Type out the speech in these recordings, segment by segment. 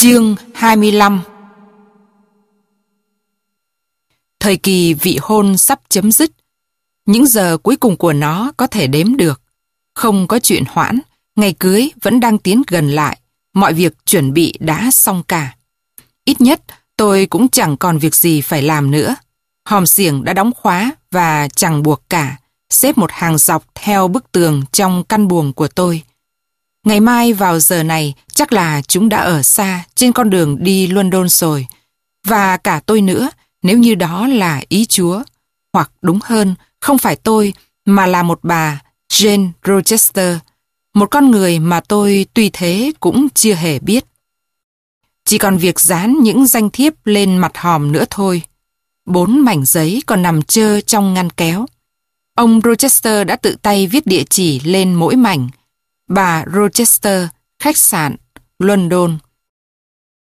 Chương 25 Thời kỳ vị hôn sắp chấm dứt. Những giờ cuối cùng của nó có thể đếm được. Không có chuyện hoãn, ngày cưới vẫn đang tiến gần lại. Mọi việc chuẩn bị đã xong cả. Ít nhất tôi cũng chẳng còn việc gì phải làm nữa. Hòm xiềng đã đóng khóa và chẳng buộc cả. Xếp một hàng dọc theo bức tường trong căn buồng của tôi. Ngày mai vào giờ này chắc là chúng đã ở xa trên con đường đi London rồi. Và cả tôi nữa, nếu như đó là ý Chúa. Hoặc đúng hơn, không phải tôi, mà là một bà, Jane Rochester. Một con người mà tôi tuy thế cũng chưa hề biết. Chỉ còn việc dán những danh thiếp lên mặt hòm nữa thôi. Bốn mảnh giấy còn nằm trơ trong ngăn kéo. Ông Rochester đã tự tay viết địa chỉ lên mỗi mảnh bà Rochester, khách sạn, London.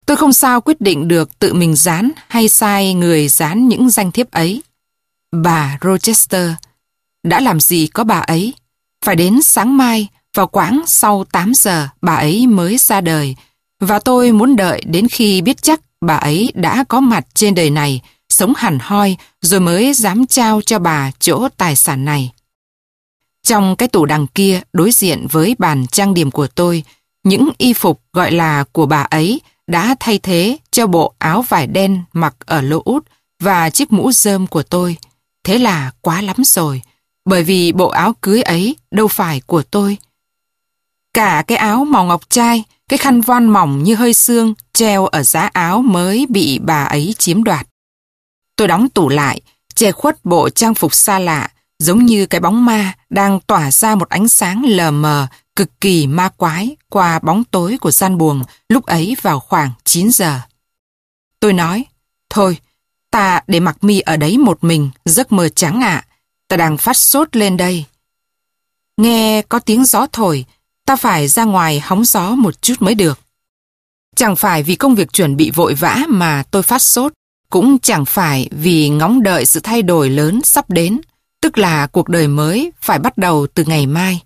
Tôi không sao quyết định được tự mình dán hay sai người dán những danh thiếp ấy. Bà Rochester, đã làm gì có bà ấy? Phải đến sáng mai, vào quãng sau 8 giờ bà ấy mới ra đời, và tôi muốn đợi đến khi biết chắc bà ấy đã có mặt trên đời này, sống hẳn hoi, rồi mới dám trao cho bà chỗ tài sản này. Trong cái tủ đằng kia đối diện với bàn trang điểm của tôi, những y phục gọi là của bà ấy đã thay thế cho bộ áo vải đen mặc ở lỗ út và chiếc mũ rơm của tôi. Thế là quá lắm rồi, bởi vì bộ áo cưới ấy đâu phải của tôi. Cả cái áo màu ngọc trai, cái khăn voan mỏng như hơi xương treo ở giá áo mới bị bà ấy chiếm đoạt. Tôi đóng tủ lại, che khuất bộ trang phục xa lạ, giống như cái bóng ma đang tỏa ra một ánh sáng lờ mờ, cực kỳ ma quái qua bóng tối của gian buồng lúc ấy vào khoảng 9 giờ. Tôi nói, thôi, ta để mặc mi ở đấy một mình, giấc mơ trắng ạ, ta đang phát sốt lên đây. Nghe có tiếng gió thổi, ta phải ra ngoài hóng gió một chút mới được. Chẳng phải vì công việc chuẩn bị vội vã mà tôi phát sốt, cũng chẳng phải vì ngóng đợi sự thay đổi lớn sắp đến, tức là cuộc đời mới phải bắt đầu từ ngày mai.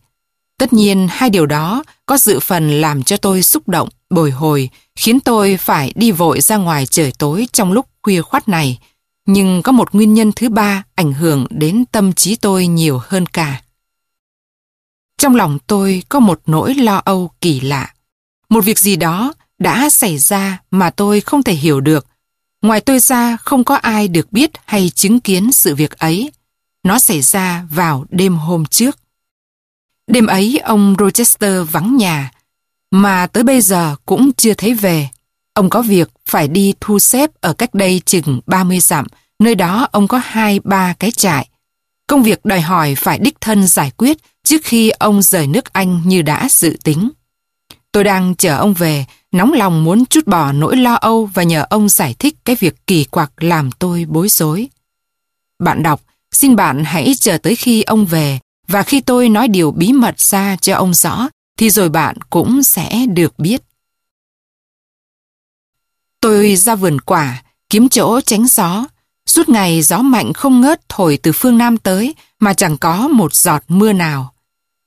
Tất nhiên hai điều đó có dự phần làm cho tôi xúc động, bồi hồi, khiến tôi phải đi vội ra ngoài trời tối trong lúc khuya khoát này. Nhưng có một nguyên nhân thứ ba ảnh hưởng đến tâm trí tôi nhiều hơn cả. Trong lòng tôi có một nỗi lo âu kỳ lạ. Một việc gì đó đã xảy ra mà tôi không thể hiểu được. Ngoài tôi ra không có ai được biết hay chứng kiến sự việc ấy. Nó xảy ra vào đêm hôm trước. Đêm ấy ông Rochester vắng nhà, mà tới bây giờ cũng chưa thấy về. Ông có việc phải đi thu xếp ở cách đây chừng 30 dặm, nơi đó ông có hai ba cái trại. Công việc đòi hỏi phải đích thân giải quyết trước khi ông rời nước Anh như đã dự tính. Tôi đang chờ ông về, nóng lòng muốn chút bỏ nỗi lo âu và nhờ ông giải thích cái việc kỳ quặc làm tôi bối rối. Bạn đọc, Xin bạn hãy chờ tới khi ông về và khi tôi nói điều bí mật ra cho ông rõ thì rồi bạn cũng sẽ được biết. Tôi ra vườn quả, kiếm chỗ tránh gió. Suốt ngày gió mạnh không ngớt thổi từ phương Nam tới mà chẳng có một giọt mưa nào.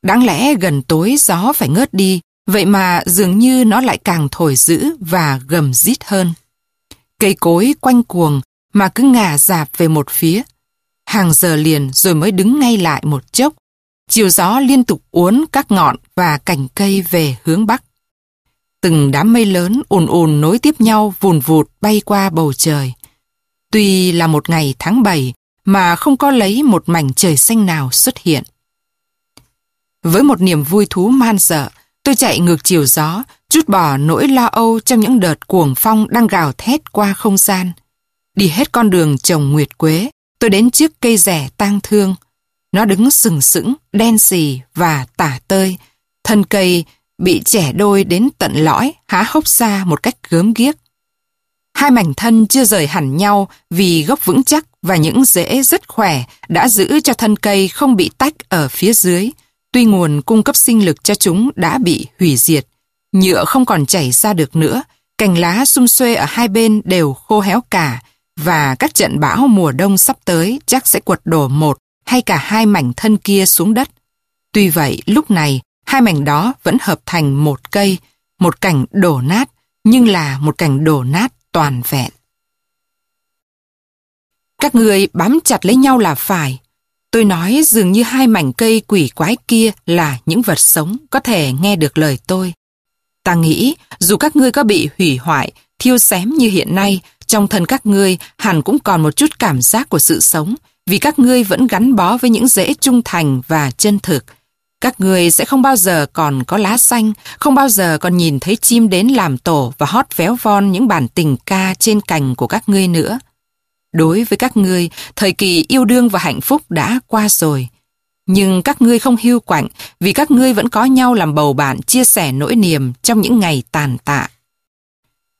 Đáng lẽ gần tối gió phải ngớt đi, vậy mà dường như nó lại càng thổi dữ và gầm rít hơn. Cây cối quanh cuồng mà cứ ngả dạp về một phía hàng giờ liền rồi mới đứng ngay lại một chốc. Chiều gió liên tục uốn các ngọn và cành cây về hướng bắc. Từng đám mây lớn ồn ồn nối tiếp nhau vùn vụt bay qua bầu trời. Tuy là một ngày tháng 7 mà không có lấy một mảnh trời xanh nào xuất hiện. Với một niềm vui thú man sợ, tôi chạy ngược chiều gió, chút bỏ nỗi lo âu trong những đợt cuồng phong đang gào thét qua không gian. Đi hết con đường trồng nguyệt quế, Tôi đến trước cây rẻ tang thương. Nó đứng sừng sững, đen xì và tả tơi. Thân cây bị trẻ đôi đến tận lõi, há hốc ra một cách gớm ghiếc. Hai mảnh thân chưa rời hẳn nhau vì gốc vững chắc và những rễ rất khỏe đã giữ cho thân cây không bị tách ở phía dưới. Tuy nguồn cung cấp sinh lực cho chúng đã bị hủy diệt, nhựa không còn chảy ra được nữa, cành lá sum xuê ở hai bên đều khô héo cả, và các trận bão mùa đông sắp tới chắc sẽ quật đổ một hay cả hai mảnh thân kia xuống đất. Tuy vậy, lúc này, hai mảnh đó vẫn hợp thành một cây, một cảnh đổ nát, nhưng là một cảnh đổ nát toàn vẹn. Các người bám chặt lấy nhau là phải. Tôi nói dường như hai mảnh cây quỷ quái kia là những vật sống có thể nghe được lời tôi. Ta nghĩ dù các ngươi có bị hủy hoại, thiêu xém như hiện nay, trong thân các ngươi hẳn cũng còn một chút cảm giác của sự sống, vì các ngươi vẫn gắn bó với những rễ trung thành và chân thực. Các ngươi sẽ không bao giờ còn có lá xanh, không bao giờ còn nhìn thấy chim đến làm tổ và hót véo von những bản tình ca trên cành của các ngươi nữa. Đối với các ngươi, thời kỳ yêu đương và hạnh phúc đã qua rồi. Nhưng các ngươi không hưu quạnh vì các ngươi vẫn có nhau làm bầu bạn chia sẻ nỗi niềm trong những ngày tàn tạ.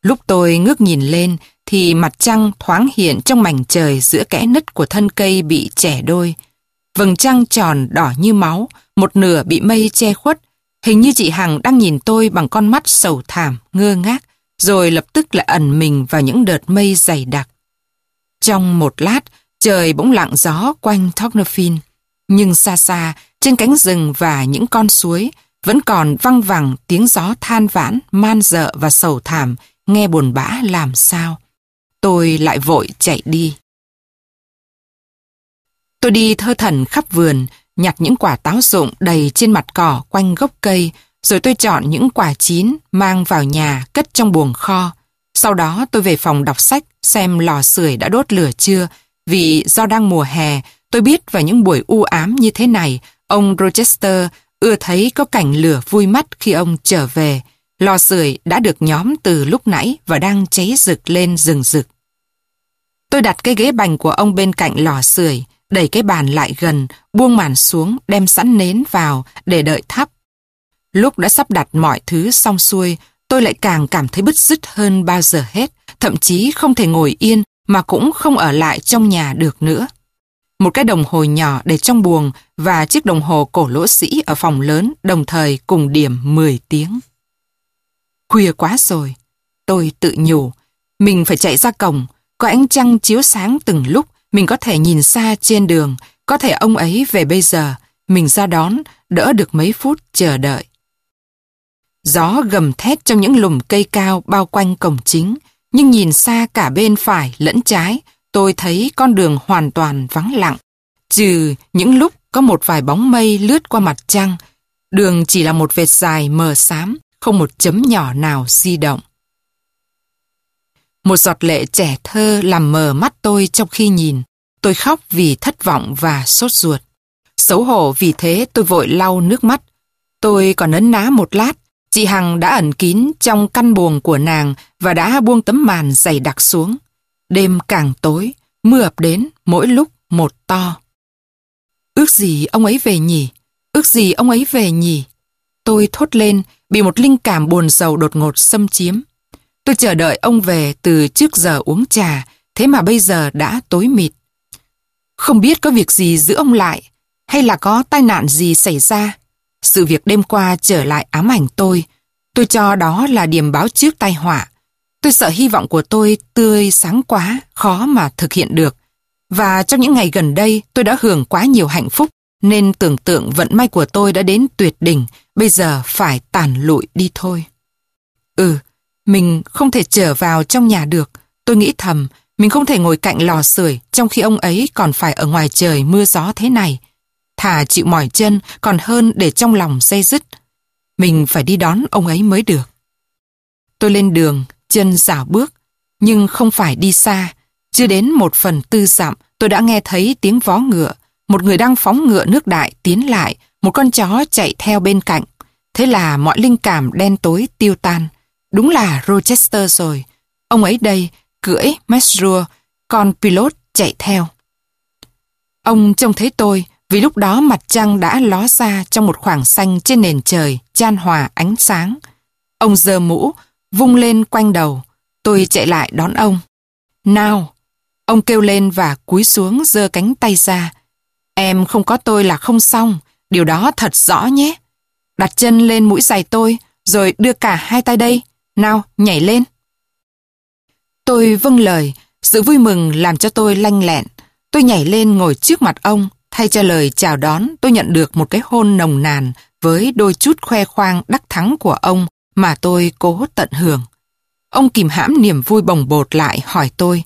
Lúc tôi ngước nhìn lên thì mặt trăng thoáng hiện trong mảnh trời giữa kẽ nứt của thân cây bị trẻ đôi. Vầng trăng tròn đỏ như máu, một nửa bị mây che khuất. Hình như chị Hằng đang nhìn tôi bằng con mắt sầu thảm, ngơ ngác, rồi lập tức lại ẩn mình vào những đợt mây dày đặc. Trong một lát, trời bỗng lặng gió quanh Tocnafin. Nhưng xa xa, trên cánh rừng và những con suối, vẫn còn văng vẳng tiếng gió than vãn, man dợ và sầu thảm, nghe buồn bã làm sao. Tôi lại vội chạy đi. Tôi đi thơ thần khắp vườn, nhặt những quả táo rụng đầy trên mặt cỏ quanh gốc cây, rồi tôi chọn những quả chín mang vào nhà cất trong buồng kho. Sau đó tôi về phòng đọc sách xem lò sưởi đã đốt lửa chưa, vì do đang mùa hè, tôi biết vào những buổi u ám như thế này, ông Rochester ưa thấy có cảnh lửa vui mắt khi ông trở về. Lò sưởi đã được nhóm từ lúc nãy và đang cháy rực lên rừng rực. Tôi đặt cái ghế bành của ông bên cạnh lò sưởi, đẩy cái bàn lại gần, buông màn xuống, đem sẵn nến vào để đợi thắp. Lúc đã sắp đặt mọi thứ xong xuôi, tôi lại càng cảm thấy bứt rứt hơn bao giờ hết, thậm chí không thể ngồi yên mà cũng không ở lại trong nhà được nữa. Một cái đồng hồ nhỏ để trong buồng và chiếc đồng hồ cổ lỗ sĩ ở phòng lớn đồng thời cùng điểm 10 tiếng. Khuya quá rồi, tôi tự nhủ, mình phải chạy ra cổng, có ánh trăng chiếu sáng từng lúc, mình có thể nhìn xa trên đường, có thể ông ấy về bây giờ, mình ra đón, đỡ được mấy phút chờ đợi. Gió gầm thét trong những lùm cây cao bao quanh cổng chính, nhưng nhìn xa cả bên phải lẫn trái, tôi thấy con đường hoàn toàn vắng lặng. Trừ những lúc có một vài bóng mây lướt qua mặt trăng, đường chỉ là một vệt dài mờ xám, không một chấm nhỏ nào di động. Một giọt lệ trẻ thơ làm mờ mắt tôi trong khi nhìn. Tôi khóc vì thất vọng và sốt ruột. Xấu hổ vì thế tôi vội lau nước mắt. Tôi còn ấn ná một lát Chị Hằng đã ẩn kín trong căn buồng của nàng và đã buông tấm màn dày đặc xuống. Đêm càng tối, mưa ập đến mỗi lúc một to. Ước gì ông ấy về nhỉ? Ước gì ông ấy về nhỉ? Tôi thốt lên, bị một linh cảm buồn rầu đột ngột xâm chiếm. Tôi chờ đợi ông về từ trước giờ uống trà, thế mà bây giờ đã tối mịt. Không biết có việc gì giữ ông lại, hay là có tai nạn gì xảy ra. Sự việc đêm qua trở lại ám ảnh tôi. Tôi cho đó là điểm báo trước tai họa. Tôi sợ hy vọng của tôi tươi sáng quá, khó mà thực hiện được. Và trong những ngày gần đây tôi đã hưởng quá nhiều hạnh phúc nên tưởng tượng vận may của tôi đã đến tuyệt đỉnh, bây giờ phải tàn lụi đi thôi. Ừ, mình không thể trở vào trong nhà được. Tôi nghĩ thầm, mình không thể ngồi cạnh lò sưởi trong khi ông ấy còn phải ở ngoài trời mưa gió thế này thà chịu mỏi chân còn hơn để trong lòng dây dứt. Mình phải đi đón ông ấy mới được. Tôi lên đường, chân dạo bước, nhưng không phải đi xa. Chưa đến một phần tư dặm, tôi đã nghe thấy tiếng vó ngựa. Một người đang phóng ngựa nước đại tiến lại, một con chó chạy theo bên cạnh. Thế là mọi linh cảm đen tối tiêu tan. Đúng là Rochester rồi. Ông ấy đây, cưỡi Mesrua, con pilot chạy theo. Ông trông thấy tôi, vì lúc đó mặt trăng đã ló ra trong một khoảng xanh trên nền trời, chan hòa ánh sáng. Ông giơ mũ, vung lên quanh đầu. Tôi chạy lại đón ông. Nào! Ông kêu lên và cúi xuống giơ cánh tay ra. Em không có tôi là không xong, điều đó thật rõ nhé. Đặt chân lên mũi giày tôi, rồi đưa cả hai tay đây. Nào, nhảy lên. Tôi vâng lời, sự vui mừng làm cho tôi lanh lẹn. Tôi nhảy lên ngồi trước mặt ông, Thay cho lời chào đón, tôi nhận được một cái hôn nồng nàn với đôi chút khoe khoang đắc thắng của ông mà tôi cố tận hưởng. ông kìm hãm niềm vui bồng bột lại hỏi tôi.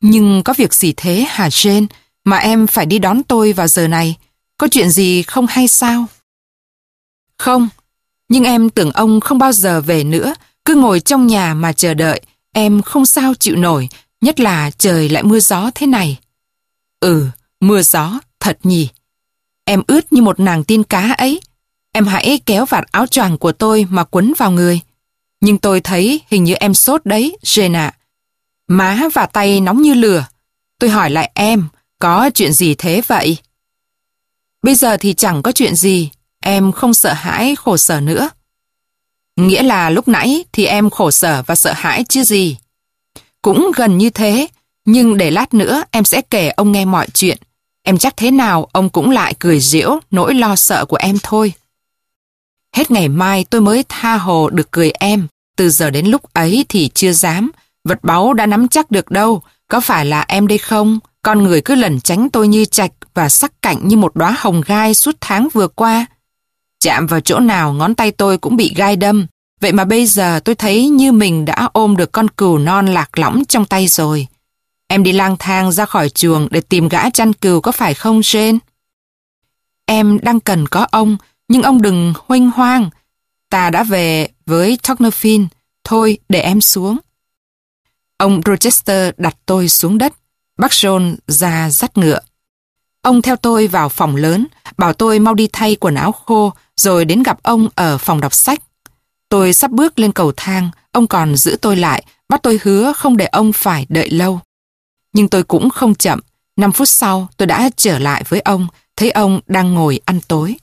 Nhưng có việc gì thế hả Jane mà em phải đi đón tôi vào giờ này? Có chuyện gì không hay sao? Không, nhưng em tưởng ông không bao giờ về nữa, cứ ngồi trong nhà mà chờ đợi, em không sao chịu nổi, nhất là trời lại mưa gió thế này. Ừ, mưa gió, thật nhỉ. Em ướt như một nàng tiên cá ấy. Em hãy kéo vạt áo choàng của tôi mà quấn vào người. Nhưng tôi thấy hình như em sốt đấy, Jane ạ. Má và tay nóng như lửa. Tôi hỏi lại em, có chuyện gì thế vậy? Bây giờ thì chẳng có chuyện gì, em không sợ hãi khổ sở nữa. Nghĩa là lúc nãy thì em khổ sở và sợ hãi chứ gì. Cũng gần như thế, nhưng để lát nữa em sẽ kể ông nghe mọi chuyện. Em chắc thế nào ông cũng lại cười giễu nỗi lo sợ của em thôi. Hết ngày mai tôi mới tha hồ được cười em. Từ giờ đến lúc ấy thì chưa dám. Vật báu đã nắm chắc được đâu. Có phải là em đây không? Con người cứ lẩn tránh tôi như chạch và sắc cạnh như một đóa hồng gai suốt tháng vừa qua. Chạm vào chỗ nào ngón tay tôi cũng bị gai đâm. Vậy mà bây giờ tôi thấy như mình đã ôm được con cừu non lạc lõng trong tay rồi. Em đi lang thang ra khỏi chuồng để tìm gã chăn cừu có phải không Jane? Em đang cần có ông, nhưng ông đừng huênh hoang. Ta đã về với Tocnofin, thôi để em xuống. Ông Rochester đặt tôi xuống đất, bác John ra dắt ngựa. Ông theo tôi vào phòng lớn, bảo tôi mau đi thay quần áo khô, rồi đến gặp ông ở phòng đọc sách. Tôi sắp bước lên cầu thang, ông còn giữ tôi lại, bắt tôi hứa không để ông phải đợi lâu. Nhưng tôi cũng không chậm, 5 phút sau tôi đã trở lại với ông, thấy ông đang ngồi ăn tối.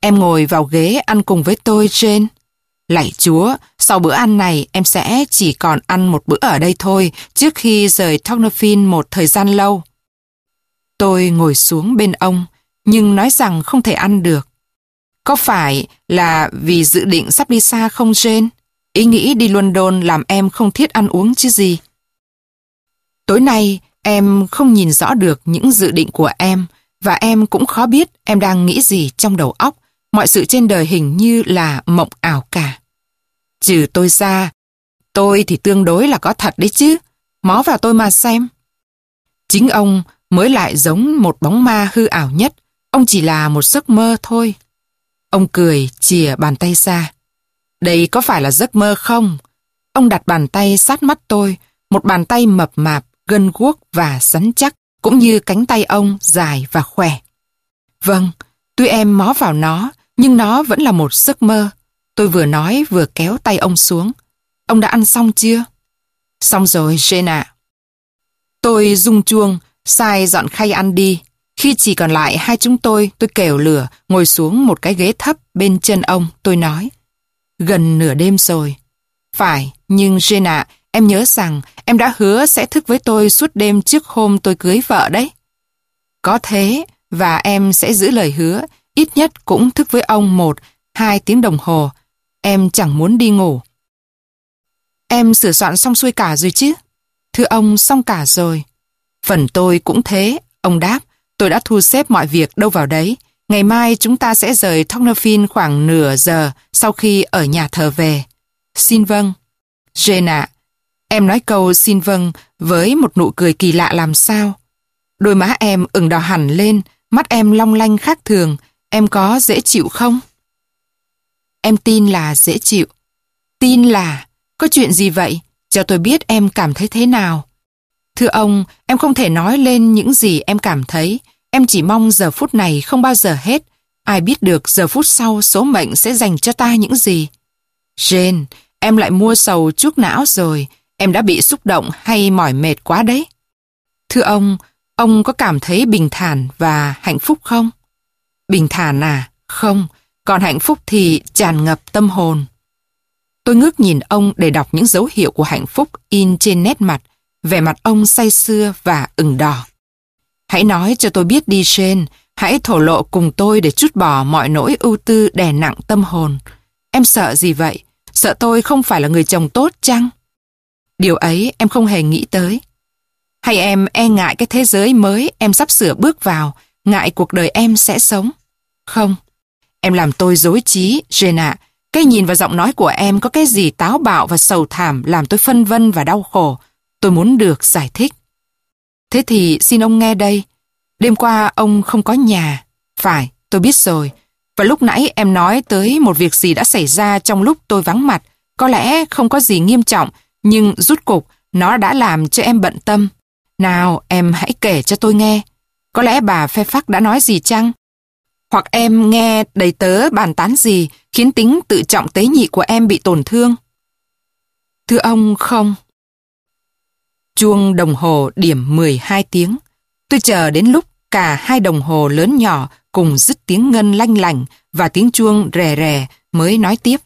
Em ngồi vào ghế ăn cùng với tôi, Jane. Lạy Chúa, sau bữa ăn này em sẽ chỉ còn ăn một bữa ở đây thôi trước khi rời Tocnofin một thời gian lâu. Tôi ngồi xuống bên ông, nhưng nói rằng không thể ăn được. Có phải là vì dự định sắp đi xa không Jane? Ý nghĩ đi London làm em không thiết ăn uống chứ gì. Tối nay em không nhìn rõ được những dự định của em và em cũng khó biết em đang nghĩ gì trong đầu óc. Mọi sự trên đời hình như là mộng ảo cả. Trừ tôi ra, tôi thì tương đối là có thật đấy chứ. Mó vào tôi mà xem. Chính ông mới lại giống một bóng ma hư ảo nhất. Ông chỉ là một giấc mơ thôi. Ông cười, chìa bàn tay ra. Đây có phải là giấc mơ không? Ông đặt bàn tay sát mắt tôi, một bàn tay mập mạp, gân guốc và rắn chắc, cũng như cánh tay ông dài và khỏe. Vâng, tuy em mó vào nó, nhưng nó vẫn là một giấc mơ. Tôi vừa nói vừa kéo tay ông xuống. Ông đã ăn xong chưa? Xong rồi, Jane ạ. Tôi rung chuông, sai dọn khay ăn đi. Khi chỉ còn lại hai chúng tôi, tôi kẻo lửa, ngồi xuống một cái ghế thấp bên chân ông, tôi nói. Gần nửa đêm rồi. Phải, nhưng Jane ạ, em nhớ rằng em đã hứa sẽ thức với tôi suốt đêm trước hôm tôi cưới vợ đấy. Có thế, và em sẽ giữ lời hứa, ít nhất cũng thức với ông một, hai tiếng đồng hồ. Em chẳng muốn đi ngủ. Em sửa soạn xong xuôi cả rồi chứ? Thưa ông, xong cả rồi. Phần tôi cũng thế, ông đáp. Tôi đã thu xếp mọi việc đâu vào đấy. Ngày mai chúng ta sẽ rời Tocnofin khoảng nửa giờ sau khi ở nhà thờ về. Xin vâng. Jane ạ, em nói câu xin vâng với một nụ cười kỳ lạ làm sao. Đôi má em ửng đỏ hẳn lên, mắt em long lanh khác thường. Em có dễ chịu không? Em tin là dễ chịu. Tin là, có chuyện gì vậy? Cho tôi biết em cảm thấy thế nào. Thưa ông, em không thể nói lên những gì em cảm thấy. Em chỉ mong giờ phút này không bao giờ hết. Ai biết được giờ phút sau số mệnh sẽ dành cho ta những gì. Jane, em lại mua sầu trước não rồi. Em đã bị xúc động hay mỏi mệt quá đấy. Thưa ông, ông có cảm thấy bình thản và hạnh phúc không? Bình thản à? Không, còn hạnh phúc thì tràn ngập tâm hồn. Tôi ngước nhìn ông để đọc những dấu hiệu của hạnh phúc in trên nét mặt, vẻ mặt ông say sưa và ửng đỏ. Hãy nói cho tôi biết đi Shane, hãy thổ lộ cùng tôi để chút bỏ mọi nỗi ưu tư đè nặng tâm hồn. Em sợ gì vậy? Sợ tôi không phải là người chồng tốt chăng? Điều ấy em không hề nghĩ tới. Hay em e ngại cái thế giới mới em sắp sửa bước vào, ngại cuộc đời em sẽ sống? Không. Em làm tôi dối trí, Jane ạ. Cái nhìn và giọng nói của em có cái gì táo bạo và sầu thảm làm tôi phân vân và đau khổ. Tôi muốn được giải thích. Thế thì xin ông nghe đây. Đêm qua ông không có nhà. Phải, tôi biết rồi. Và lúc nãy em nói tới một việc gì đã xảy ra trong lúc tôi vắng mặt. Có lẽ không có gì nghiêm trọng, nhưng rút cục nó đã làm cho em bận tâm. Nào, em hãy kể cho tôi nghe. Có lẽ bà Phe Phắc đã nói gì chăng? Hoặc em nghe đầy tớ bàn tán gì khiến tính tự trọng tế nhị của em bị tổn thương? Thưa ông, không. Chuông đồng hồ điểm 12 tiếng. Tôi chờ đến lúc cả hai đồng hồ lớn nhỏ cùng dứt tiếng ngân lanh lành và tiếng chuông rè rè mới nói tiếp.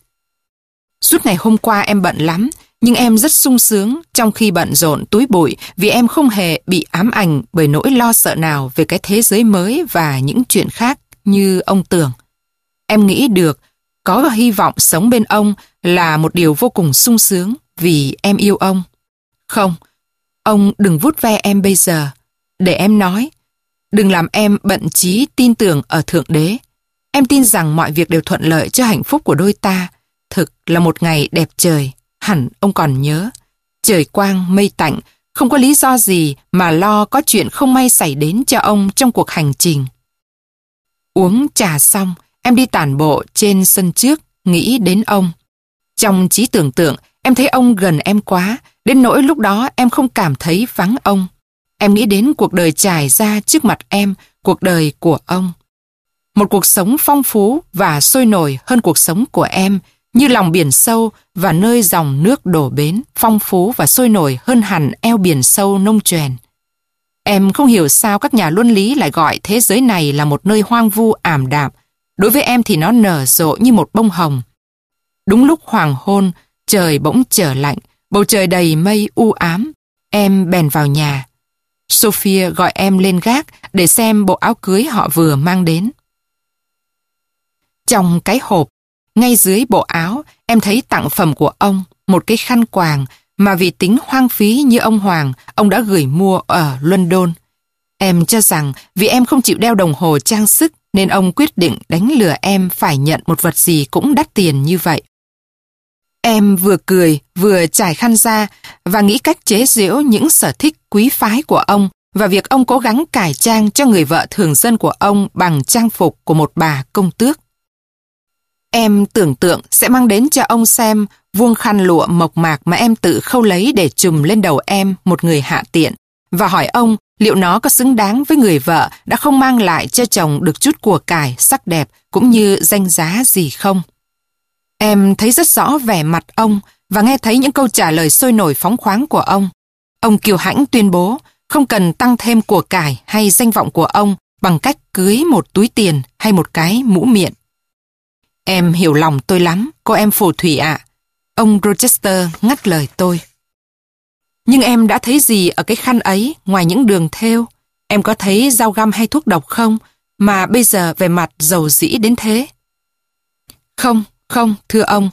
Suốt ngày hôm qua em bận lắm, nhưng em rất sung sướng trong khi bận rộn túi bụi vì em không hề bị ám ảnh bởi nỗi lo sợ nào về cái thế giới mới và những chuyện khác như ông tưởng. Em nghĩ được có hy vọng sống bên ông là một điều vô cùng sung sướng vì em yêu ông. Không, ông đừng vút ve em bây giờ. Để em nói, đừng làm em bận trí tin tưởng ở Thượng Đế. Em tin rằng mọi việc đều thuận lợi cho hạnh phúc của đôi ta. Thực là một ngày đẹp trời, hẳn ông còn nhớ. Trời quang, mây tạnh, không có lý do gì mà lo có chuyện không may xảy đến cho ông trong cuộc hành trình. Uống trà xong, em đi tản bộ trên sân trước, nghĩ đến ông. Trong trí tưởng tượng, em thấy ông gần em quá, đến nỗi lúc đó em không cảm thấy vắng ông. Em nghĩ đến cuộc đời trải ra trước mặt em, cuộc đời của ông. Một cuộc sống phong phú và sôi nổi hơn cuộc sống của em, như lòng biển sâu và nơi dòng nước đổ bến, phong phú và sôi nổi hơn hẳn eo biển sâu nông trèn. Em không hiểu sao các nhà luân lý lại gọi thế giới này là một nơi hoang vu ảm đạm. Đối với em thì nó nở rộ như một bông hồng. Đúng lúc hoàng hôn, trời bỗng trở lạnh, bầu trời đầy mây u ám. Em bèn vào nhà. Sophia gọi em lên gác để xem bộ áo cưới họ vừa mang đến. Trong cái hộp, ngay dưới bộ áo, em thấy tặng phẩm của ông, một cái khăn quàng mà vì tính hoang phí như ông Hoàng, ông đã gửi mua ở London. Em cho rằng vì em không chịu đeo đồng hồ trang sức nên ông quyết định đánh lừa em phải nhận một vật gì cũng đắt tiền như vậy. Em vừa cười, vừa trải khăn ra và nghĩ cách chế giễu những sở thích quý phái của ông và việc ông cố gắng cải trang cho người vợ thường dân của ông bằng trang phục của một bà công tước. Em tưởng tượng sẽ mang đến cho ông xem vuông khăn lụa mộc mạc mà em tự khâu lấy để trùm lên đầu em một người hạ tiện và hỏi ông liệu nó có xứng đáng với người vợ đã không mang lại cho chồng được chút của cải, sắc đẹp cũng như danh giá gì không. Em thấy rất rõ vẻ mặt ông và nghe thấy những câu trả lời sôi nổi phóng khoáng của ông. Ông kiều hãnh tuyên bố không cần tăng thêm của cải hay danh vọng của ông bằng cách cưới một túi tiền hay một cái mũ miệng. Em hiểu lòng tôi lắm, cô em phù thủy ạ. Ông Rochester ngắt lời tôi. Nhưng em đã thấy gì ở cái khăn ấy ngoài những đường thêu? Em có thấy dao găm hay thuốc độc không? Mà bây giờ về mặt dầu dĩ đến thế. Không, không, thưa ông.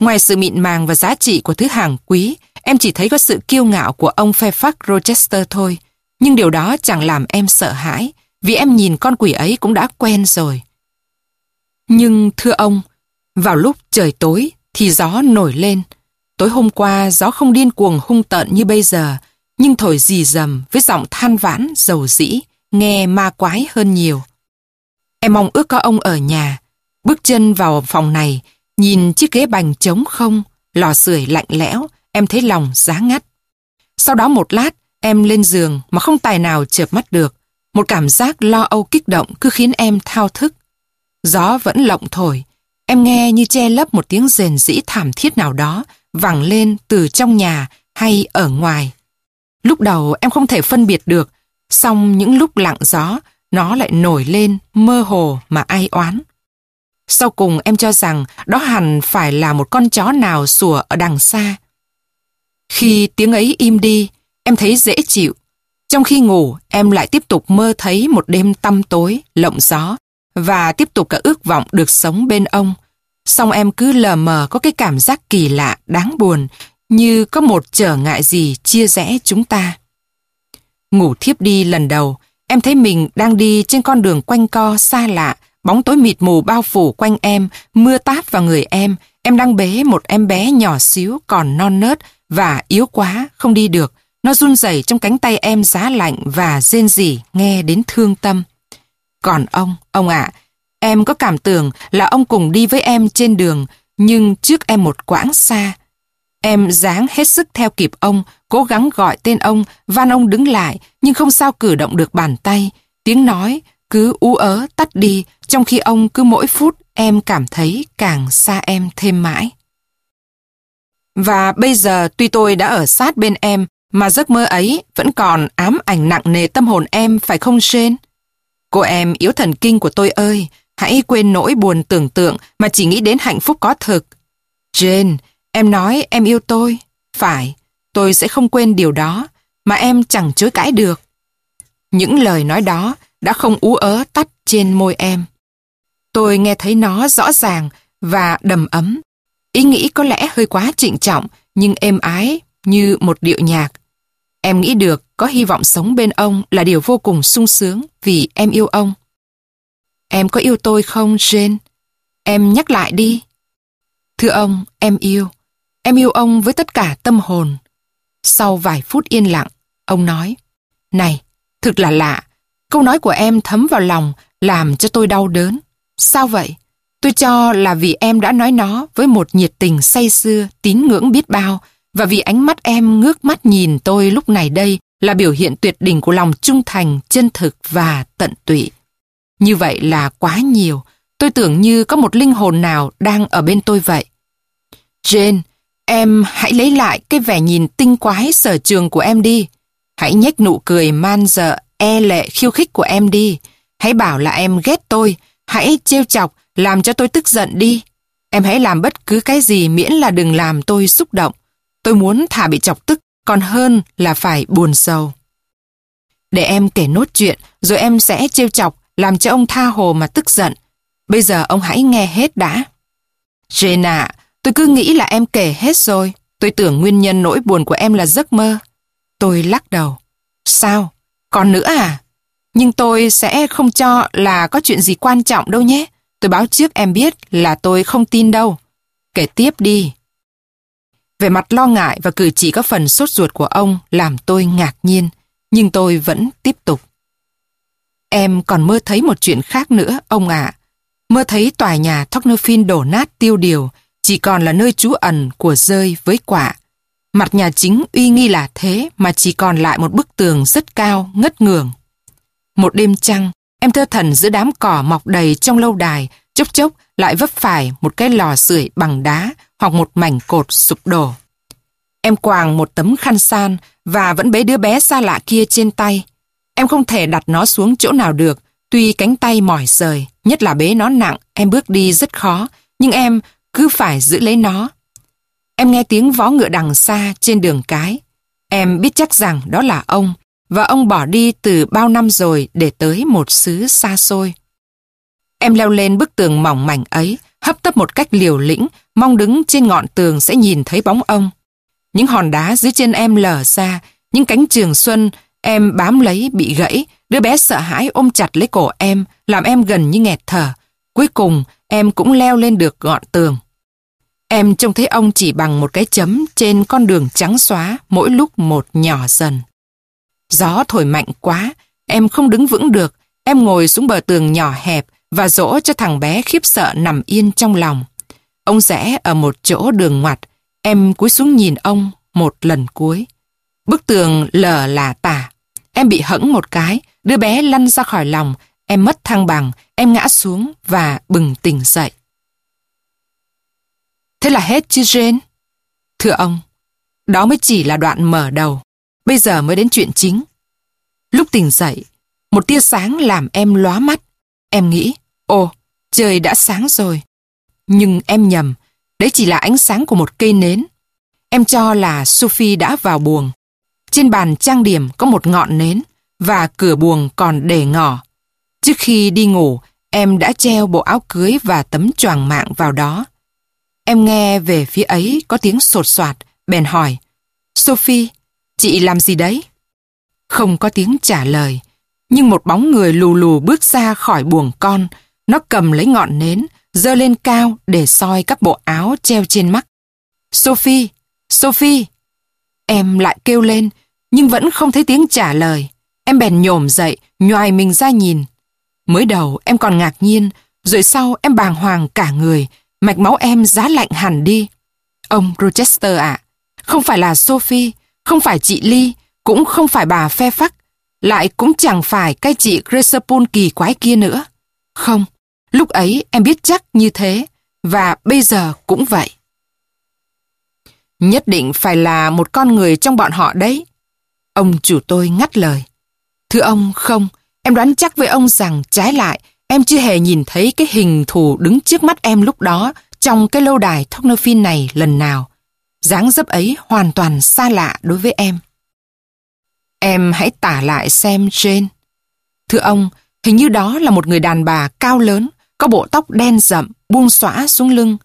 Ngoài sự mịn màng và giá trị của thứ hàng quý, em chỉ thấy có sự kiêu ngạo của ông Fairfax Rochester thôi. Nhưng điều đó chẳng làm em sợ hãi, vì em nhìn con quỷ ấy cũng đã quen rồi. Nhưng thưa ông, vào lúc trời tối thì gió nổi lên. Tối hôm qua gió không điên cuồng hung tợn như bây giờ, nhưng thổi dì dầm với giọng than vãn, dầu dĩ, nghe ma quái hơn nhiều. Em mong ước có ông ở nhà, bước chân vào phòng này, nhìn chiếc ghế bành trống không, lò sưởi lạnh lẽo, em thấy lòng giá ngắt. Sau đó một lát, em lên giường mà không tài nào chợp mắt được. Một cảm giác lo âu kích động cứ khiến em thao thức. Gió vẫn lộng thổi, em nghe như che lấp một tiếng rền rĩ thảm thiết nào đó vẳng lên từ trong nhà hay ở ngoài. Lúc đầu em không thể phân biệt được, song những lúc lặng gió, nó lại nổi lên mơ hồ mà ai oán. Sau cùng em cho rằng đó hẳn phải là một con chó nào sủa ở đằng xa. Khi tiếng ấy im đi, em thấy dễ chịu. Trong khi ngủ, em lại tiếp tục mơ thấy một đêm tăm tối, lộng gió, và tiếp tục cả ước vọng được sống bên ông. Xong em cứ lờ mờ có cái cảm giác kỳ lạ, đáng buồn, như có một trở ngại gì chia rẽ chúng ta. Ngủ thiếp đi lần đầu, em thấy mình đang đi trên con đường quanh co xa lạ, bóng tối mịt mù bao phủ quanh em, mưa tát vào người em, Em đang bế một em bé nhỏ xíu còn non nớt và yếu quá, không đi được. Nó run rẩy trong cánh tay em giá lạnh và rên rỉ nghe đến thương tâm. Còn ông, ông ạ, em có cảm tưởng là ông cùng đi với em trên đường, nhưng trước em một quãng xa. Em dáng hết sức theo kịp ông, cố gắng gọi tên ông, van ông đứng lại, nhưng không sao cử động được bàn tay. Tiếng nói cứ ú ớ tắt đi, trong khi ông cứ mỗi phút em cảm thấy càng xa em thêm mãi. Và bây giờ tuy tôi đã ở sát bên em, mà giấc mơ ấy vẫn còn ám ảnh nặng nề tâm hồn em phải không Jane? Cô em yếu thần kinh của tôi ơi, hãy quên nỗi buồn tưởng tượng mà chỉ nghĩ đến hạnh phúc có thực. Jane, em nói em yêu tôi. Phải, tôi sẽ không quên điều đó, mà em chẳng chối cãi được. Những lời nói đó đã không ú ớ tắt trên môi em. Tôi nghe thấy nó rõ ràng và đầm ấm. Ý nghĩ có lẽ hơi quá trịnh trọng, nhưng êm ái như một điệu nhạc. Em nghĩ được có hy vọng sống bên ông là điều vô cùng sung sướng vì em yêu ông. Em có yêu tôi không, Jane? Em nhắc lại đi. Thưa ông, em yêu. Em yêu ông với tất cả tâm hồn. Sau vài phút yên lặng, ông nói, Này, thực là lạ. Câu nói của em thấm vào lòng, làm cho tôi đau đớn. Sao vậy? Tôi cho là vì em đã nói nó với một nhiệt tình say xưa, tín ngưỡng biết bao, và vì ánh mắt em ngước mắt nhìn tôi lúc này đây là biểu hiện tuyệt đỉnh của lòng trung thành, chân thực và tận tụy. Như vậy là quá nhiều, tôi tưởng như có một linh hồn nào đang ở bên tôi vậy. Jane, em hãy lấy lại cái vẻ nhìn tinh quái sở trường của em đi. Hãy nhếch nụ cười man dợ, e lệ khiêu khích của em đi. Hãy bảo là em ghét tôi, hãy trêu chọc, làm cho tôi tức giận đi. Em hãy làm bất cứ cái gì miễn là đừng làm tôi xúc động. Tôi muốn thả bị chọc tức còn hơn là phải buồn sầu. Để em kể nốt chuyện rồi em sẽ trêu chọc làm cho ông tha hồ mà tức giận. Bây giờ ông hãy nghe hết đã. Jenna, tôi cứ nghĩ là em kể hết rồi. Tôi tưởng nguyên nhân nỗi buồn của em là giấc mơ. Tôi lắc đầu. Sao? Còn nữa à? Nhưng tôi sẽ không cho là có chuyện gì quan trọng đâu nhé. Tôi báo trước em biết là tôi không tin đâu. Kể tiếp đi. Về mặt lo ngại và cử chỉ có phần sốt ruột của ông làm tôi ngạc nhiên, nhưng tôi vẫn tiếp tục. Em còn mơ thấy một chuyện khác nữa, ông ạ. Mơ thấy tòa nhà Thornofin đổ nát tiêu điều, chỉ còn là nơi trú ẩn của rơi với quả. Mặt nhà chính uy nghi là thế mà chỉ còn lại một bức tường rất cao, ngất ngường. Một đêm trăng, em thơ thần giữa đám cỏ mọc đầy trong lâu đài, chốc chốc lại vấp phải một cái lò sưởi bằng đá hoặc một mảnh cột sụp đổ. Em quàng một tấm khăn san và vẫn bế đứa bé xa lạ kia trên tay. Em không thể đặt nó xuống chỗ nào được, tuy cánh tay mỏi rời, nhất là bế nó nặng, em bước đi rất khó, nhưng em cứ phải giữ lấy nó. Em nghe tiếng vó ngựa đằng xa trên đường cái. Em biết chắc rằng đó là ông, và ông bỏ đi từ bao năm rồi để tới một xứ xa xôi. Em leo lên bức tường mỏng mảnh ấy, hấp tấp một cách liều lĩnh, mong đứng trên ngọn tường sẽ nhìn thấy bóng ông. Những hòn đá dưới chân em lở ra, những cánh trường xuân em bám lấy bị gãy, đứa bé sợ hãi ôm chặt lấy cổ em, làm em gần như nghẹt thở. Cuối cùng, em cũng leo lên được ngọn tường. Em trông thấy ông chỉ bằng một cái chấm trên con đường trắng xóa, mỗi lúc một nhỏ dần. Gió thổi mạnh quá, em không đứng vững được, em ngồi xuống bờ tường nhỏ hẹp và dỗ cho thằng bé khiếp sợ nằm yên trong lòng. Ông rẽ ở một chỗ đường ngoặt, em cúi xuống nhìn ông một lần cuối. Bức tường lờ là tả. Em bị hẫng một cái, đứa bé lăn ra khỏi lòng, em mất thăng bằng, em ngã xuống và bừng tỉnh dậy. Thế là hết chứ Jane? Thưa ông, đó mới chỉ là đoạn mở đầu. Bây giờ mới đến chuyện chính. Lúc tỉnh dậy, một tia sáng làm em lóa mắt. Em nghĩ, ồ, trời đã sáng rồi. Nhưng em nhầm, đấy chỉ là ánh sáng của một cây nến. Em cho là Sophie đã vào buồng. Trên bàn trang điểm có một ngọn nến và cửa buồng còn để ngỏ. Trước khi đi ngủ, em đã treo bộ áo cưới và tấm choàng mạng vào đó. Em nghe về phía ấy có tiếng sột soạt, bèn hỏi, Sophie, chị làm gì đấy? Không có tiếng trả lời, nhưng một bóng người lù lù bước ra khỏi buồng con, nó cầm lấy ngọn nến, dơ lên cao để soi các bộ áo treo trên mắt. Sophie! Sophie! Em lại kêu lên, nhưng vẫn không thấy tiếng trả lời. Em bèn nhổm dậy, nhoài mình ra nhìn. Mới đầu em còn ngạc nhiên, rồi sau em bàng hoàng cả người, mạch máu em giá lạnh hẳn đi. Ông Rochester ạ, không phải là Sophie, không phải chị Ly, cũng không phải bà phe phắc, lại cũng chẳng phải cái chị Gresapun kỳ quái kia nữa. Không, lúc ấy em biết chắc như thế, và bây giờ cũng vậy. Nhất định phải là một con người trong bọn họ đấy. Ông chủ tôi ngắt lời. Thưa ông, không, em đoán chắc với ông rằng trái lại, em chưa hề nhìn thấy cái hình thù đứng trước mắt em lúc đó trong cái lâu đài Thocnophin này lần nào. dáng dấp ấy hoàn toàn xa lạ đối với em. Em hãy tả lại xem Jane. Thưa ông, hình như đó là một người đàn bà cao lớn, có bộ tóc đen rậm, buông xõa xuống lưng.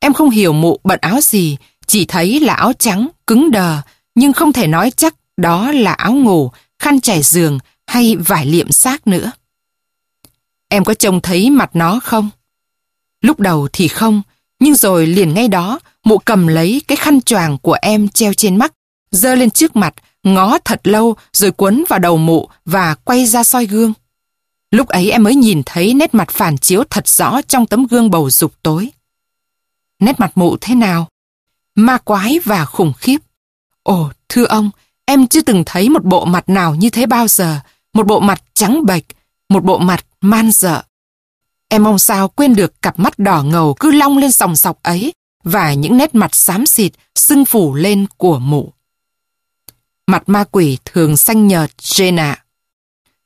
Em không hiểu mụ bận áo gì, chỉ thấy là áo trắng, cứng đờ, nhưng không thể nói chắc đó là áo ngủ, khăn trải giường hay vải liệm xác nữa. Em có trông thấy mặt nó không? Lúc đầu thì không, nhưng rồi liền ngay đó, mụ cầm lấy cái khăn choàng của em treo trên mắt, dơ lên trước mặt, ngó thật lâu rồi quấn vào đầu mụ và quay ra soi gương. Lúc ấy em mới nhìn thấy nét mặt phản chiếu thật rõ trong tấm gương bầu dục tối. Nét mặt mụ thế nào? Ma quái và khủng khiếp. Ồ, thưa ông, em chưa từng thấy một bộ mặt nào như thế bao giờ. Một bộ mặt trắng bệch, một bộ mặt man dợ. Em mong sao quên được cặp mắt đỏ ngầu cứ long lên sòng sọc ấy và những nét mặt xám xịt sưng phủ lên của mụ. Mặt ma quỷ thường xanh nhợt, Jane ạ.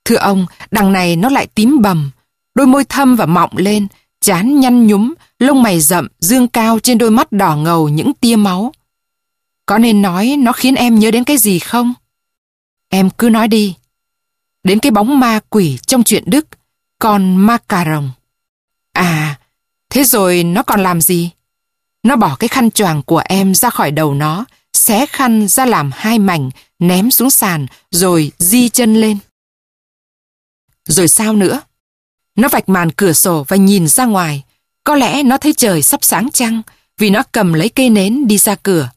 Thưa ông, đằng này nó lại tím bầm, đôi môi thâm và mọng lên, chán nhăn nhúm, lông mày rậm, dương cao trên đôi mắt đỏ ngầu những tia máu. Có nên nói nó khiến em nhớ đến cái gì không? Em cứ nói đi. Đến cái bóng ma quỷ trong chuyện Đức, con ma cà rồng. À, thế rồi nó còn làm gì? Nó bỏ cái khăn choàng của em ra khỏi đầu nó, xé khăn ra làm hai mảnh, ném xuống sàn, rồi di chân lên. Rồi sao nữa? Nó vạch màn cửa sổ và nhìn ra ngoài. Có lẽ nó thấy trời sắp sáng trăng, vì nó cầm lấy cây nến đi ra cửa.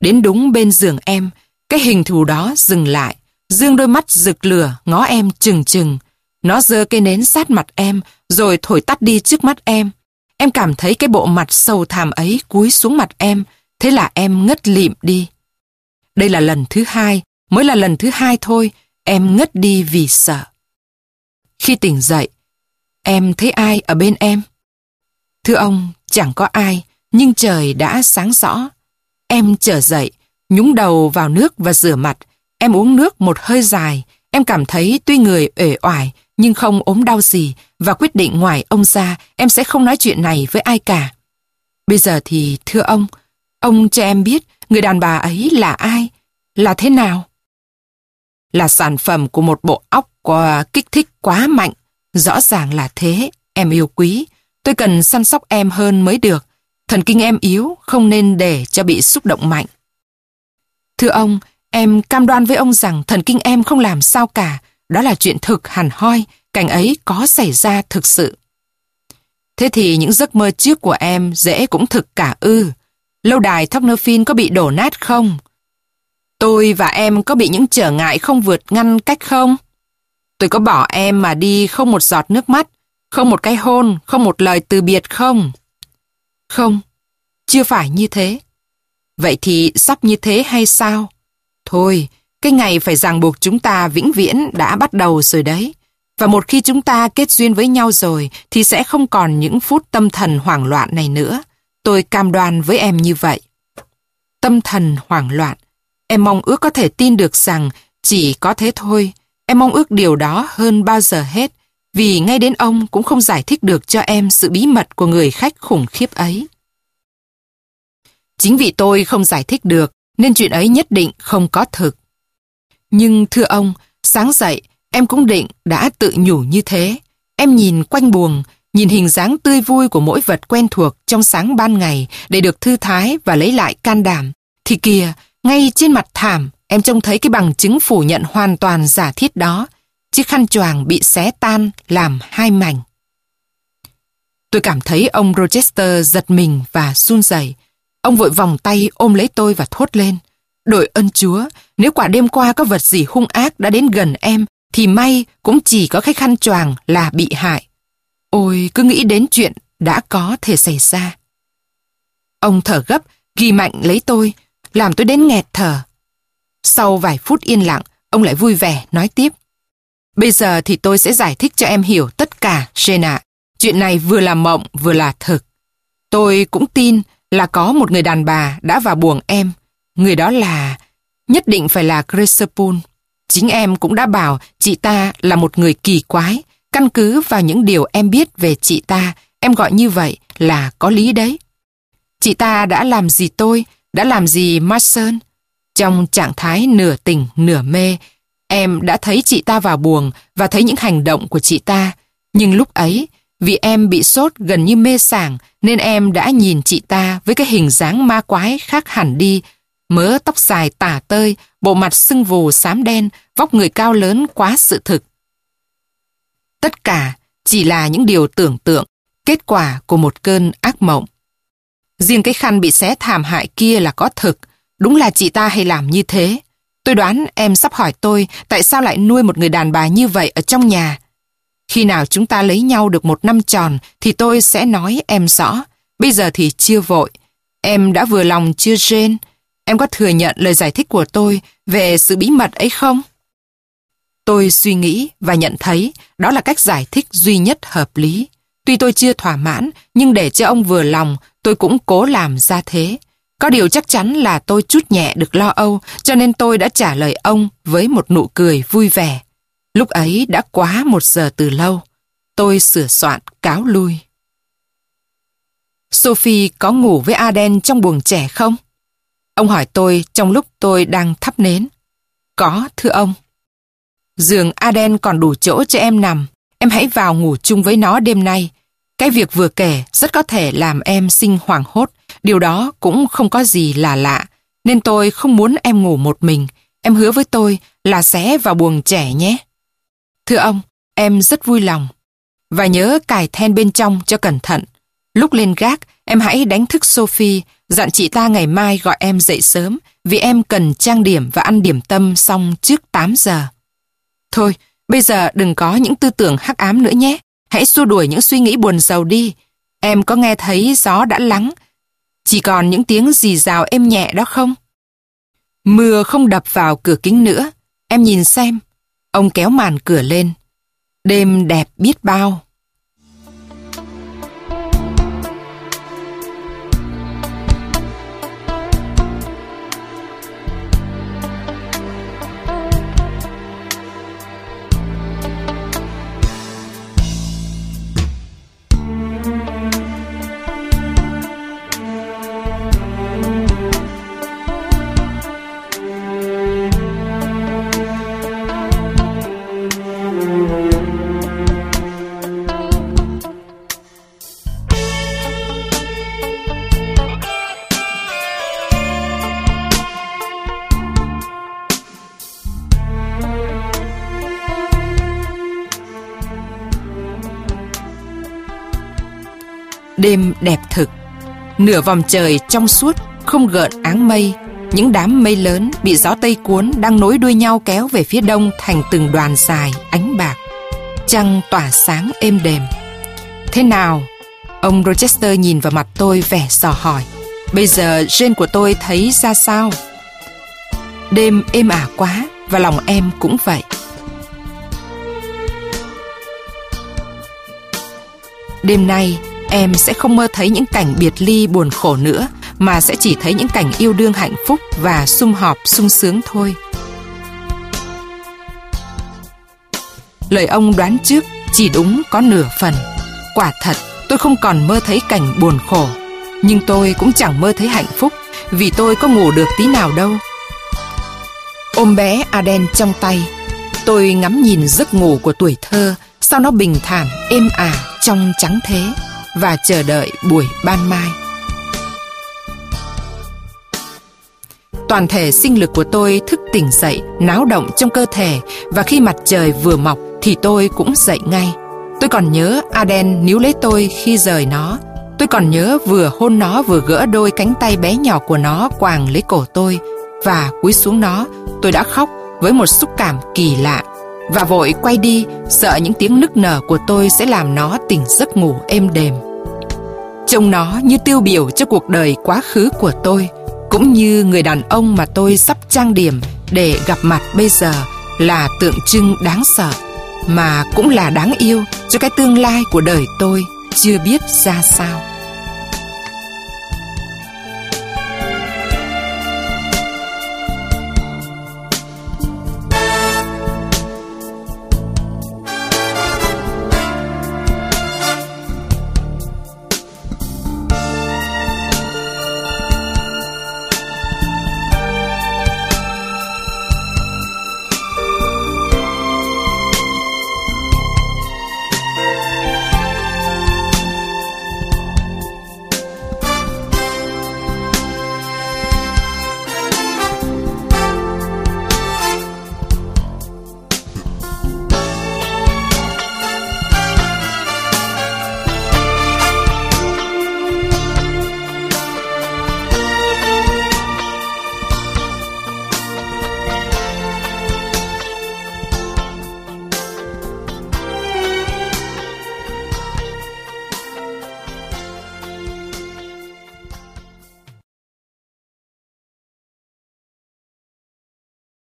Đến đúng bên giường em, cái hình thù đó dừng lại, dương đôi mắt rực lửa ngó em chừng chừng. Nó giơ cây nến sát mặt em, rồi thổi tắt đi trước mắt em. Em cảm thấy cái bộ mặt sầu thảm ấy cúi xuống mặt em, thế là em ngất lịm đi. Đây là lần thứ hai, mới là lần thứ hai thôi, em ngất đi vì sợ. Khi tỉnh dậy, em thấy ai ở bên em? Thưa ông, chẳng có ai, nhưng trời đã sáng rõ. Em trở dậy, nhúng đầu vào nước và rửa mặt. Em uống nước một hơi dài. Em cảm thấy tuy người uể oải nhưng không ốm đau gì và quyết định ngoài ông ra em sẽ không nói chuyện này với ai cả. Bây giờ thì thưa ông, ông cho em biết người đàn bà ấy là ai, là thế nào? Là sản phẩm của một bộ óc có kích thích quá mạnh. Rõ ràng là thế, em yêu quý. Tôi cần săn sóc em hơn mới được. Thần kinh em yếu, không nên để cho bị xúc động mạnh. Thưa ông, em cam đoan với ông rằng thần kinh em không làm sao cả. Đó là chuyện thực hẳn hoi, cảnh ấy có xảy ra thực sự. Thế thì những giấc mơ trước của em dễ cũng thực cả ư. Lâu đài Thocnophin có bị đổ nát không? Tôi và em có bị những trở ngại không vượt ngăn cách không? Tôi có bỏ em mà đi không một giọt nước mắt, không một cái hôn, không một lời từ biệt không? Không, chưa phải như thế. Vậy thì sắp như thế hay sao? Thôi, cái ngày phải ràng buộc chúng ta vĩnh viễn đã bắt đầu rồi đấy. Và một khi chúng ta kết duyên với nhau rồi thì sẽ không còn những phút tâm thần hoảng loạn này nữa. Tôi cam đoan với em như vậy. Tâm thần hoảng loạn. Em mong ước có thể tin được rằng chỉ có thế thôi. Em mong ước điều đó hơn bao giờ hết. Vì ngay đến ông cũng không giải thích được cho em sự bí mật của người khách khủng khiếp ấy. Chính vì tôi không giải thích được nên chuyện ấy nhất định không có thực. Nhưng thưa ông, sáng dậy em cũng định đã tự nhủ như thế. Em nhìn quanh buồng, nhìn hình dáng tươi vui của mỗi vật quen thuộc trong sáng ban ngày để được thư thái và lấy lại can đảm. Thì kìa, ngay trên mặt thảm, em trông thấy cái bằng chứng phủ nhận hoàn toàn giả thiết đó. Chiếc khăn choàng bị xé tan làm hai mảnh. Tôi cảm thấy ông Rochester giật mình và run rẩy. Ông vội vòng tay ôm lấy tôi và thốt lên. Đội ơn Chúa, nếu quả đêm qua có vật gì hung ác đã đến gần em, thì may cũng chỉ có cái khăn choàng là bị hại. Ôi, cứ nghĩ đến chuyện đã có thể xảy ra. Ông thở gấp, ghi mạnh lấy tôi, làm tôi đến nghẹt thở. Sau vài phút yên lặng, ông lại vui vẻ nói tiếp. Bây giờ thì tôi sẽ giải thích cho em hiểu tất cả, Jane Chuyện này vừa là mộng vừa là thực. Tôi cũng tin là có một người đàn bà đã vào buồng em. Người đó là... Nhất định phải là Grace Chính em cũng đã bảo chị ta là một người kỳ quái. Căn cứ vào những điều em biết về chị ta, em gọi như vậy là có lý đấy. Chị ta đã làm gì tôi, đã làm gì Marson? Trong trạng thái nửa tỉnh, nửa mê, em đã thấy chị ta vào buồng và thấy những hành động của chị ta. Nhưng lúc ấy, vì em bị sốt gần như mê sảng nên em đã nhìn chị ta với cái hình dáng ma quái khác hẳn đi. Mớ tóc dài tả tơi, bộ mặt sưng vù xám đen, vóc người cao lớn quá sự thực. Tất cả chỉ là những điều tưởng tượng, kết quả của một cơn ác mộng. Riêng cái khăn bị xé thảm hại kia là có thực, đúng là chị ta hay làm như thế. Tôi đoán em sắp hỏi tôi tại sao lại nuôi một người đàn bà như vậy ở trong nhà. Khi nào chúng ta lấy nhau được một năm tròn thì tôi sẽ nói em rõ. Bây giờ thì chưa vội. Em đã vừa lòng chưa Jane? Em có thừa nhận lời giải thích của tôi về sự bí mật ấy không? Tôi suy nghĩ và nhận thấy đó là cách giải thích duy nhất hợp lý. Tuy tôi chưa thỏa mãn, nhưng để cho ông vừa lòng, tôi cũng cố làm ra thế. Có điều chắc chắn là tôi chút nhẹ được lo âu, cho nên tôi đã trả lời ông với một nụ cười vui vẻ. Lúc ấy đã quá một giờ từ lâu. Tôi sửa soạn cáo lui. Sophie có ngủ với Aden trong buồng trẻ không? Ông hỏi tôi trong lúc tôi đang thắp nến. Có, thưa ông. Giường Aden còn đủ chỗ cho em nằm. Em hãy vào ngủ chung với nó đêm nay. Cái việc vừa kể rất có thể làm em sinh hoảng hốt. Điều đó cũng không có gì là lạ. Nên tôi không muốn em ngủ một mình. Em hứa với tôi là sẽ vào buồng trẻ nhé. Thưa ông, em rất vui lòng. Và nhớ cài then bên trong cho cẩn thận. Lúc lên gác, em hãy đánh thức Sophie, dặn chị ta ngày mai gọi em dậy sớm vì em cần trang điểm và ăn điểm tâm xong trước 8 giờ. Thôi, bây giờ đừng có những tư tưởng hắc ám nữa nhé. Hãy xua đuổi những suy nghĩ buồn giàu đi. Em có nghe thấy gió đã lắng. Chỉ còn những tiếng rì rào êm nhẹ đó không? Mưa không đập vào cửa kính nữa. Em nhìn xem. Ông kéo màn cửa lên. Đêm đẹp biết bao. Đêm đẹp thực Nửa vòng trời trong suốt, Không gợn áng mây, Những đám mây lớn bị gió tây cuốn Đang nối đuôi nhau kéo về phía đông Thành từng đoàn dài, ánh bạc, Trăng tỏa sáng êm đềm Thế nào? Ông Rochester nhìn vào mặt tôi vẻ dò hỏi Bây giờ Jane của tôi thấy ra sao? Đêm êm ả quá Và lòng em cũng vậy Đêm nay em sẽ không mơ thấy những cảnh biệt ly buồn khổ nữa mà sẽ chỉ thấy những cảnh yêu đương hạnh phúc và sum họp sung sướng thôi. Lời ông đoán trước chỉ đúng có nửa phần. Quả thật, tôi không còn mơ thấy cảnh buồn khổ. Nhưng tôi cũng chẳng mơ thấy hạnh phúc vì tôi có ngủ được tí nào đâu. Ôm bé Aden trong tay, tôi ngắm nhìn giấc ngủ của tuổi thơ sao nó bình thản, êm ả, trong trắng thế và chờ đợi buổi ban mai. Toàn thể sinh lực của tôi thức tỉnh dậy, náo động trong cơ thể và khi mặt trời vừa mọc thì tôi cũng dậy ngay. Tôi còn nhớ Aden níu lấy tôi khi rời nó. Tôi còn nhớ vừa hôn nó vừa gỡ đôi cánh tay bé nhỏ của nó quàng lấy cổ tôi và cúi xuống nó, tôi đã khóc với một xúc cảm kỳ lạ và vội quay đi sợ những tiếng nức nở của tôi sẽ làm nó tỉnh giấc ngủ êm đềm. Trông nó như tiêu biểu cho cuộc đời quá khứ của tôi, cũng như người đàn ông mà tôi sắp trang điểm để gặp mặt bây giờ là tượng trưng đáng sợ, mà cũng là đáng yêu cho cái tương lai của đời tôi chưa biết ra sao.